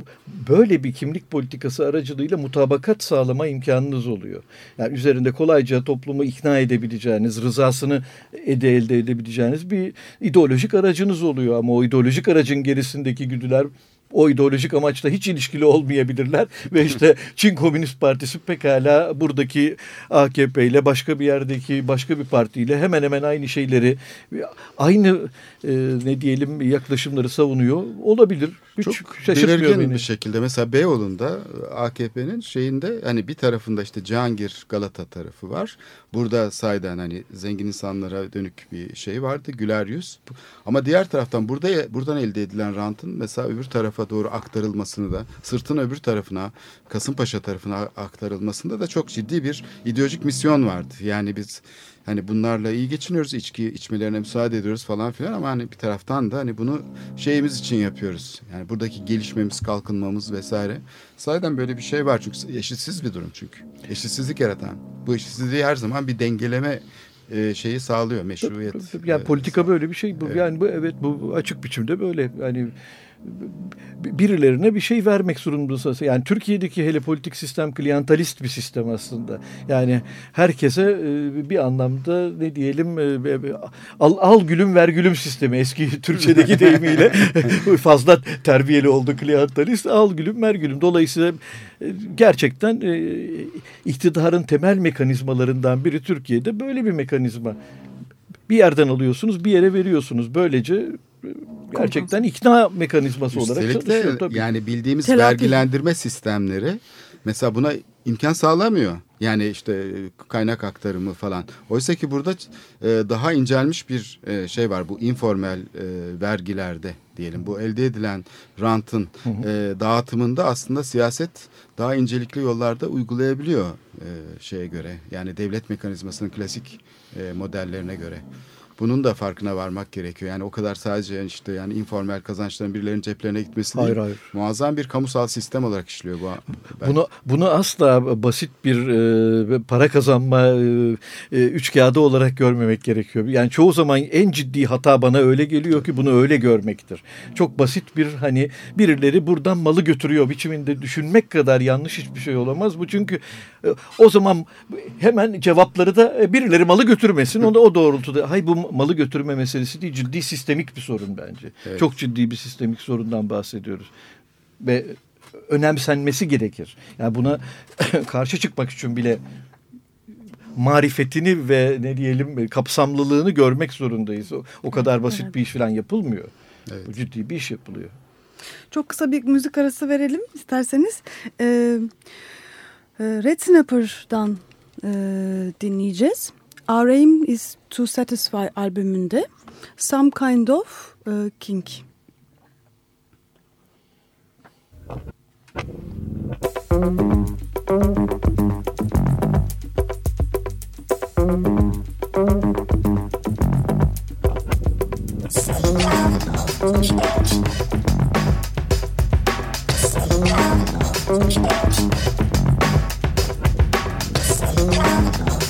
böyle bir kimlik politikası aracılığıyla mutabakat sağlama imkanınız oluyor. Yani üzerinde kolayca toplumu ikna edebileceğiniz, rızasını ede elde edebileceğiniz bir ideolojik aracınız oluyor. Ama o ideolojik aracın gerisindeki güdüler o ideolojik amaçla hiç ilişkili olmayabilirler ve işte Çin Komünist Partisi pekala buradaki AKP ile başka bir yerdeki başka bir partiyle hemen hemen aynı şeyleri aynı e, ne diyelim yaklaşımları savunuyor olabilir. Çok belirgin beni. bir şekilde mesela Beyoğlu'nda AKP'nin şeyinde hani bir tarafında işte Cihangir Galata tarafı var. Burada sayeden hani zengin insanlara dönük bir şey vardı güler yüz. Ama diğer taraftan burada buradan elde edilen rantın mesela öbür tarafa doğru aktarılmasını da sırtın öbür tarafına Kasımpaşa tarafına aktarılmasında da çok ciddi bir ideolojik misyon vardı. Yani biz hani bunlarla iyi geçiniyoruz, içki içmelerine müsaade ediyoruz falan filan ama hani bir taraftan da hani bunu şeyimiz için yapıyoruz. Yani buradaki gelişmemiz, kalkınmamız vesaire. Sayeden böyle bir şey var çünkü eşitsiz bir durum çünkü. Eşitsizlik yaratan. Bu eşitsizliği her zaman bir dengeleme e, şeyi sağlıyor meşruiyet. Yani e, politika böyle bir şey. Bu, Evet. Yani bu evet bu açık biçimde böyle. Yani birilerine bir şey vermek zorundasın. Yani Türkiye'deki hele politik sistem kliyantalist bir sistem aslında. Yani herkese e, bir anlamda ne diyelim e, al, al gülüm ver gülüm sistemi eski Türkçedeki deyimiyle fazla terbiyeli oldu kliyantalist. Al gülüm ver gülüm. Dolayısıyla e, gerçekten iktidarın temel mekanizmalarından biri Türkiye'de böyle bir mekanizma. Bir yerden alıyorsunuz, bir yere veriyorsunuz. Böylece gerçekten ikna mekanizması olarak Üstelik de çalışıyor tabii. yani bildiğimiz Telafi. vergilendirme sistemleri mesela buna imkan sağlamıyor. Yani işte kaynak aktarımı falan. Oysa ki burada e, daha incelmiş bir e, şey var bu informal e, vergilerde diyelim. Bu elde edilen rantın e, dağıtımında aslında siyaset daha incelikli yollarda uygulayabiliyor şeye göre. Yani devlet mekanizmasının klasik modellerine göre. Bunun da farkına varmak gerekiyor. Yani o kadar sadece işte yani informal kazançların birilerinin ceplerine gitmesi Hayır, değil. hayır. Muazzam bir kamusal sistem olarak işliyor bu. Ben- Bunu bunu asla basit bir e, para kazanma e, e, üç kağıdı olarak görmemek gerekiyor. Yani çoğu zaman en ciddi hata bana öyle geliyor ki bunu öyle görmektir. Çok basit bir hani birileri buradan malı götürüyor biçiminde düşünmek kadar yanlış hiçbir şey olamaz. Bu çünkü e, o zaman hemen cevapları da e, birileri malı götürmesin. O da o doğrultuda. Hay bu malı götürme meselesi değil ciddi sistemik bir sorun bence. Evet. Çok ciddi bir sistemik sorundan bahsediyoruz. Ve önemsenmesi gerekir. Yani buna karşı çıkmak için bile marifetini ve ne diyelim kapsamlılığını görmek zorundayız. O, o kadar basit Evet. bir iş falan yapılmıyor. Evet. Bu ciddi bir iş yapılıyor. Çok kısa bir müzik arası verelim isterseniz. Ee, e, Red Snapper'dan e, dinleyeceğiz. Our aim is to satisfy albümünde some kind of uh, kink.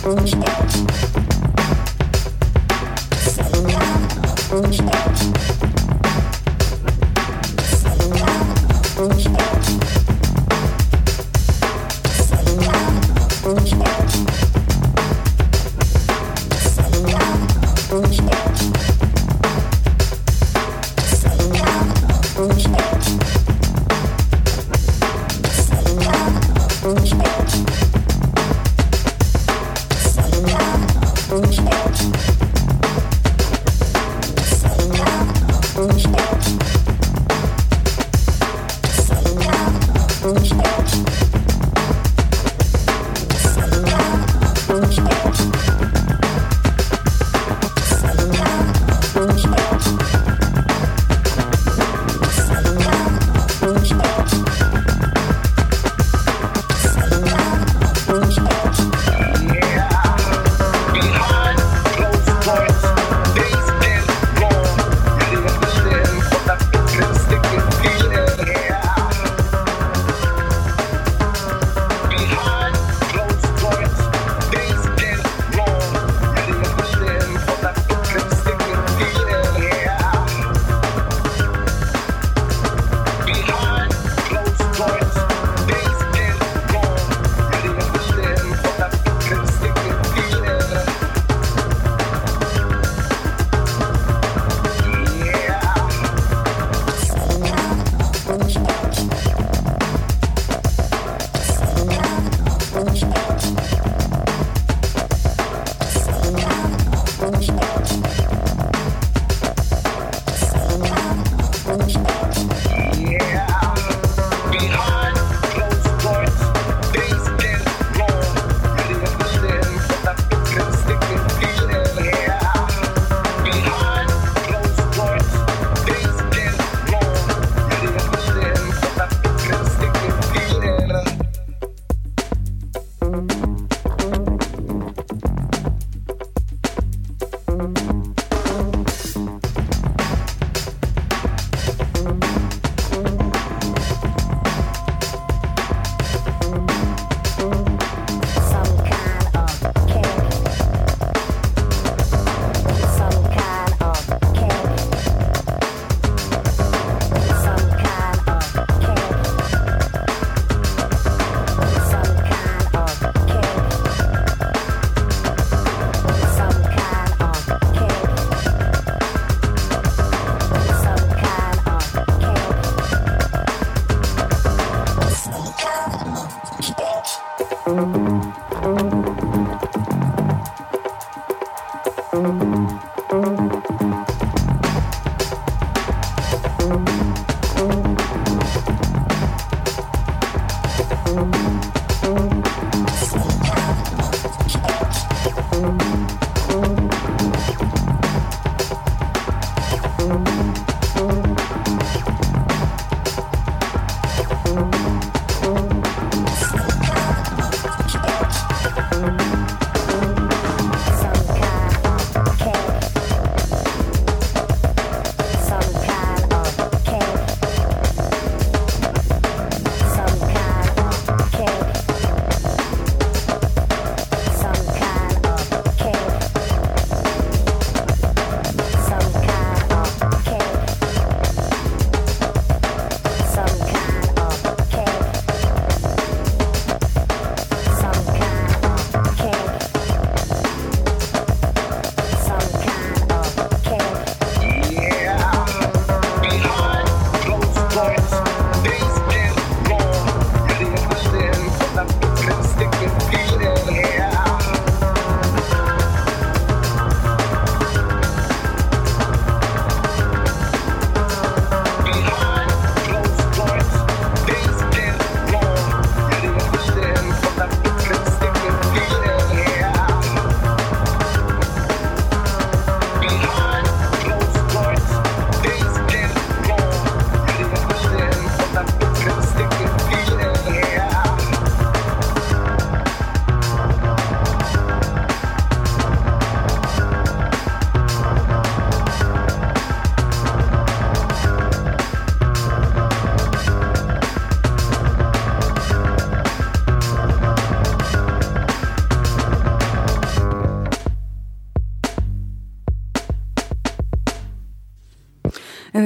Thank you.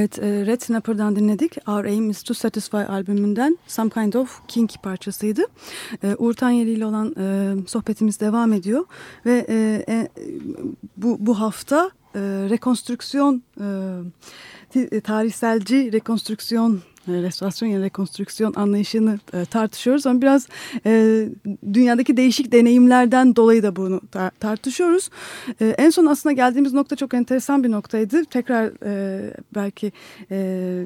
Evet, e, Red Snapper'dan dinledik. Our Aim is to Satisfy albümünden Some Kind of King parçasıydı. E, Uğur Tanyeli ile olan e, sohbetimiz devam ediyor. Ve bu, bu hafta rekonstrüksiyon, tarihselci rekonstrüksiyon restorasyon ya rekonstrüksiyon anlayışını e, tartışıyoruz ama biraz e, dünyadaki değişik deneyimlerden dolayı da bunu tar tartışıyoruz. E, en son aslında geldiğimiz nokta çok enteresan bir noktaydı. Tekrar e, belki e,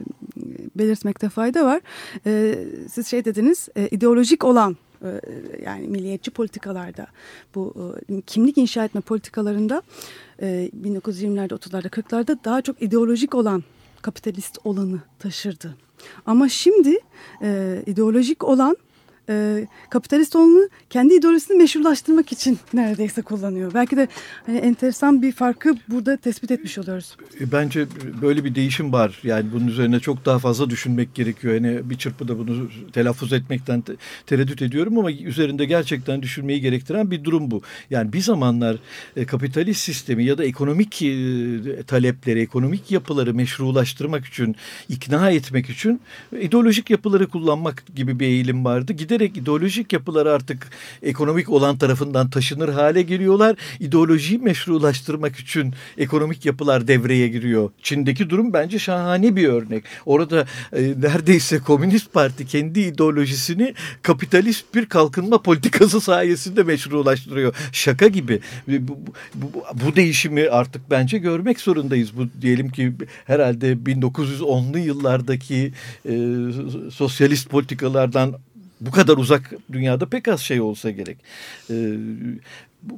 belirtmekte fayda var. E, siz şey dediniz e, ideolojik olan e, yani milliyetçi politikalarda bu e, kimlik inşa etme politikalarında 1920'lerde 30'larda 40'larda daha çok ideolojik olan kapitalist olanı taşırdı. Ama şimdi e, ideolojik olan e, kapitalist olanı kendi ideolojisini meşrulaştırmak için neredeyse kullanıyor. Belki de hani enteresan bir farkı burada tespit etmiş oluyoruz. E, bence böyle bir değişim var. Yani bunun üzerine çok daha fazla düşünmek gerekiyor. Yani bir çırpıda bunu telaffuz etmekten te tereddüt ediyorum ama üzerinde gerçekten düşünmeyi gerektiren bir durum bu. Yani bir zamanlar e, kapitalist sistemi ya da ekonomik e, talepleri, ekonomik yapıları meşrulaştırmak için, ikna etmek için ideolojik yapıları kullanmak gibi bir eğilim vardı. Giderek giderek ideolojik yapılar artık ekonomik olan tarafından taşınır hale geliyorlar. İdeolojiyi meşrulaştırmak için ekonomik yapılar devreye giriyor. Çin'deki durum bence şahane bir örnek. Orada e, neredeyse Komünist Parti kendi ideolojisini kapitalist bir kalkınma politikası sayesinde meşrulaştırıyor. Şaka gibi. Bu, bu, bu, değişimi artık bence görmek zorundayız. Bu diyelim ki herhalde 1910'lu yıllardaki e, sosyalist politikalardan bu kadar uzak dünyada pek az şey olsa gerek. E,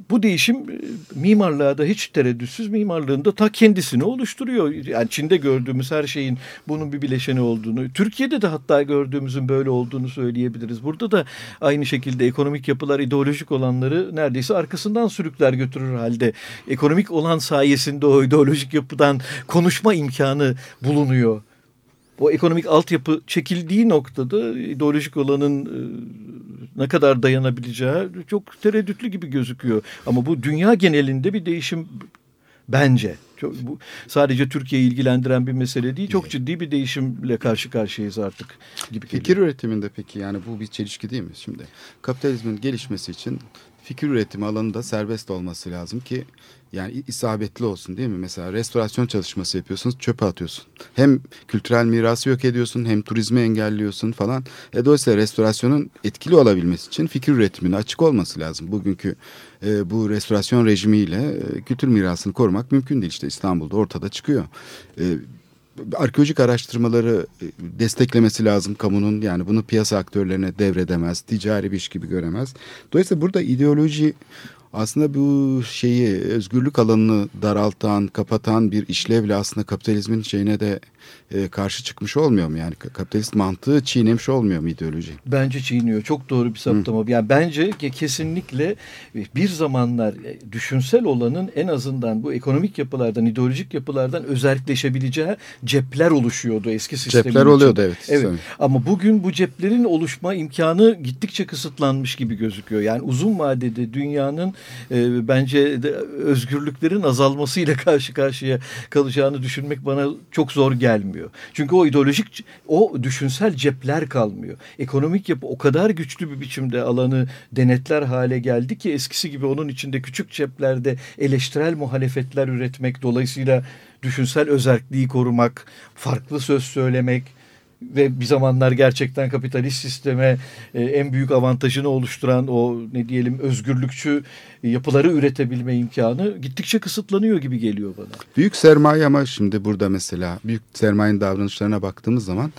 bu değişim e, mimarlığa da hiç tereddütsüz mimarlığında ta kendisini oluşturuyor. Yani Çin'de gördüğümüz her şeyin bunun bir bileşeni olduğunu, Türkiye'de de hatta gördüğümüzün böyle olduğunu söyleyebiliriz. Burada da aynı şekilde ekonomik yapılar ideolojik olanları neredeyse arkasından sürükler götürür halde. Ekonomik olan sayesinde o ideolojik yapıdan konuşma imkanı bulunuyor o ekonomik altyapı çekildiği noktada ideolojik olanın e, ne kadar dayanabileceği çok tereddütlü gibi gözüküyor. Ama bu dünya genelinde bir değişim bence. Çok, bu sadece Türkiye'yi ilgilendiren bir mesele değil. Çok ciddi bir değişimle karşı karşıyayız artık gibi geliyor. Fikir üretiminde peki yani bu bir çelişki değil mi şimdi? Kapitalizmin gelişmesi için fikir üretimi alanında serbest olması lazım ki yani isabetli olsun değil mi? Mesela restorasyon çalışması yapıyorsunuz çöpe atıyorsun. Hem kültürel mirası yok ediyorsun hem turizmi engelliyorsun falan. E dolayısıyla restorasyonun etkili olabilmesi için fikir üretimine açık olması lazım. Bugünkü e, bu restorasyon rejimiyle e, kültür mirasını korumak mümkün değil. işte İstanbul'da ortada çıkıyor. E, arkeolojik araştırmaları e, desteklemesi lazım kamunun. Yani bunu piyasa aktörlerine devredemez, ticari bir iş gibi göremez. Dolayısıyla burada ideoloji aslında bu şeyi özgürlük alanını daraltan, kapatan bir işlevle aslında kapitalizmin şeyine de e, karşı çıkmış olmuyor mu? Yani kapitalist mantığı çiğnemiş olmuyor mu ideoloji? Bence çiğniyor. Çok doğru bir saptama. Hı. Yani bence kesinlikle bir zamanlar e, düşünsel olanın en azından bu ekonomik yapılardan, ideolojik yapılardan özelleşebileceği cepler oluşuyordu eski sistemin Cepler için. oluyordu evet. Evet. Ama bugün bu ceplerin oluşma imkanı gittikçe kısıtlanmış gibi gözüküyor. Yani uzun vadede dünyanın e, bence de özgürlüklerin azalmasıyla karşı karşıya kalacağını düşünmek bana çok zor gelmiyor. Çünkü o ideolojik, o düşünsel cepler kalmıyor. Ekonomik yapı o kadar güçlü bir biçimde alanı denetler hale geldi ki eskisi gibi onun içinde küçük ceplerde eleştirel muhalefetler üretmek dolayısıyla düşünsel özelliği korumak, farklı söz söylemek, ve bir zamanlar gerçekten kapitalist sisteme e, en büyük avantajını oluşturan o ne diyelim özgürlükçü yapıları üretebilme imkanı gittikçe kısıtlanıyor gibi geliyor bana. Büyük sermaye ama şimdi burada mesela büyük sermayenin davranışlarına baktığımız zaman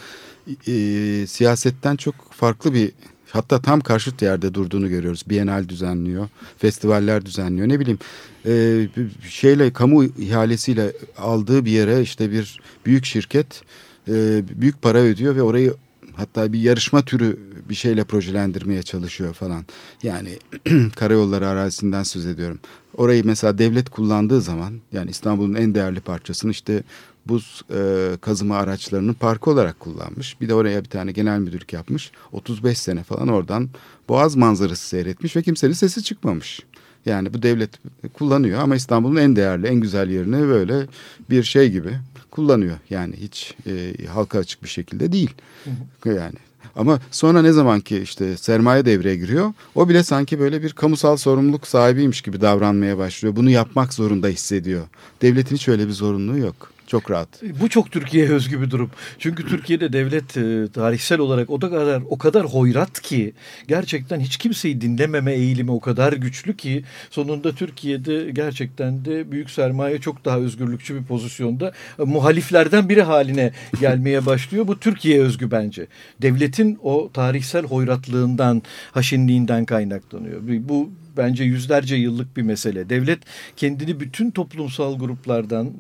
e, siyasetten çok farklı bir hatta tam karşıt yerde durduğunu görüyoruz. Bienal düzenliyor, festivaller düzenliyor. Ne bileyim e, şeyle kamu ihalesiyle aldığı bir yere işte bir büyük şirket e, büyük para ödüyor ve orayı hatta bir yarışma türü bir şeyle projelendirmeye çalışıyor falan. Yani karayolları arazisinden söz ediyorum. Orayı mesela devlet kullandığı zaman yani İstanbul'un en değerli parçasını işte buz e, kazıma araçlarının parkı olarak kullanmış. Bir de oraya bir tane genel müdürlük yapmış. 35 sene falan oradan boğaz manzarası seyretmiş ve kimsenin sesi çıkmamış. Yani bu devlet kullanıyor ama İstanbul'un en değerli, en güzel yerini böyle bir şey gibi kullanıyor. Yani hiç e, halka açık bir şekilde değil. Hı hı. Yani ama sonra ne zaman ki işte sermaye devreye giriyor o bile sanki böyle bir kamusal sorumluluk sahibiymiş gibi davranmaya başlıyor. Bunu yapmak zorunda hissediyor. Devletin hiç öyle bir zorunluluğu yok. Çok rahat. Bu çok Türkiye'ye özgü bir durum. Çünkü Türkiye'de devlet e, tarihsel olarak o kadar o kadar hoyrat ki gerçekten hiç kimseyi dinlememe eğilimi o kadar güçlü ki sonunda Türkiye'de gerçekten de büyük sermaye çok daha özgürlükçü bir pozisyonda e, muhaliflerden biri haline gelmeye başlıyor. Bu Türkiye'ye özgü bence. Devletin o tarihsel hoyratlığından, haşinliğinden kaynaklanıyor. Bu bence yüzlerce yıllık bir mesele. Devlet kendini bütün toplumsal gruplardan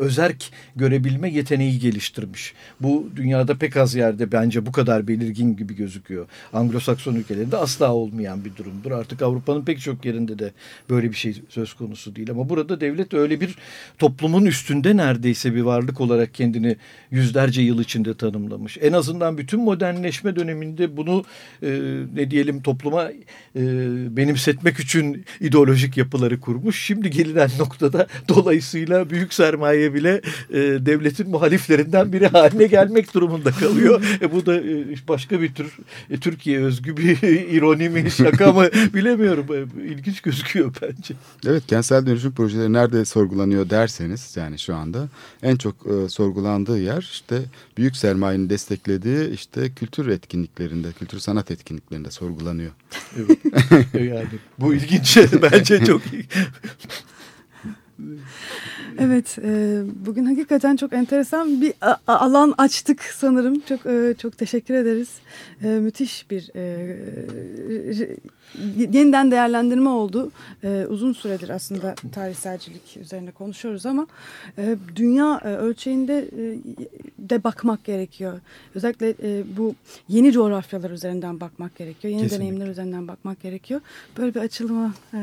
özerk görebilme yeteneği geliştirmiş. Bu dünyada pek az yerde bence bu kadar belirgin gibi gözüküyor. Anglo-Sakson ülkelerinde asla olmayan bir durumdur. Artık Avrupa'nın pek çok yerinde de böyle bir şey söz konusu değil. Ama burada devlet öyle bir toplumun üstünde neredeyse bir varlık olarak kendini yüzlerce yıl içinde tanımlamış. En azından bütün modernleşme döneminde bunu e, ne diyelim topluma e, benimsetmek üçün ideolojik yapıları kurmuş. Şimdi gelinen noktada dolayısıyla büyük sermaye bile e, devletin muhaliflerinden biri haline gelmek durumunda kalıyor. E, bu da e, başka bir tür e, Türkiye özgü bir ironi mi şaka mı bilemiyorum. E, ilginç gözüküyor bence. Evet kentsel dönüşüm projeleri nerede sorgulanıyor derseniz yani şu anda en çok e, sorgulandığı yer işte büyük sermayenin desteklediği işte kültür etkinliklerinde, kültür sanat etkinliklerinde sorgulanıyor. Evet. yani bu ilginç bence çok. Evet, e, bugün hakikaten çok enteresan bir alan açtık sanırım. Çok e, çok teşekkür ederiz. E, müthiş bir e, yeniden değerlendirme oldu. E, uzun süredir aslında tarihselcilik üzerine konuşuyoruz ama e, dünya e, ölçeğinde e, de bakmak gerekiyor. Özellikle e, bu yeni coğrafyalar üzerinden bakmak gerekiyor. Yeni Kesinlikle. deneyimler üzerinden bakmak gerekiyor. Böyle bir açılıma... E,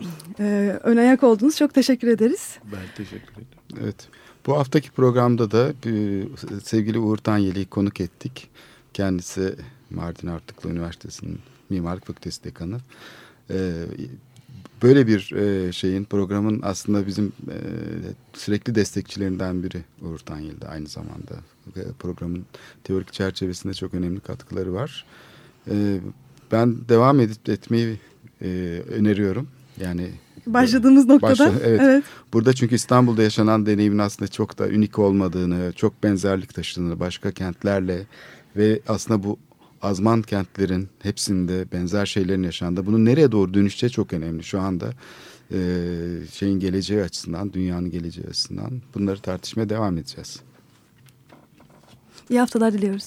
e, e, ön ayak oldunuz. Çok teşekkür ederiz. Ben teşekkür ederim. Evet. Bu haftaki programda da bir, sevgili Uğur Tanyeli'yi konuk ettik. Kendisi Mardin Artuklu Üniversitesi'nin Mimarlık Fakültesi Dekanı. Ee, böyle bir e, şeyin programın aslında bizim e, sürekli destekçilerinden biri Uğur Tanyeli aynı zamanda. E, programın teorik çerçevesinde çok önemli katkıları var. E, ben devam edip etmeyi e, öneriyorum. Yani başladığımız noktada. Başla, evet. evet. Burada çünkü İstanbul'da yaşanan deneyimin aslında çok da unik olmadığını, çok benzerlik taşıdığını başka kentlerle ve aslında bu azman kentlerin hepsinde benzer şeylerin yaşandığı. Bunun nereye doğru dönüşeceği çok önemli şu anda. E, şeyin geleceği açısından, dünyanın geleceği açısından bunları tartışmaya devam edeceğiz. İyi haftalar diliyoruz.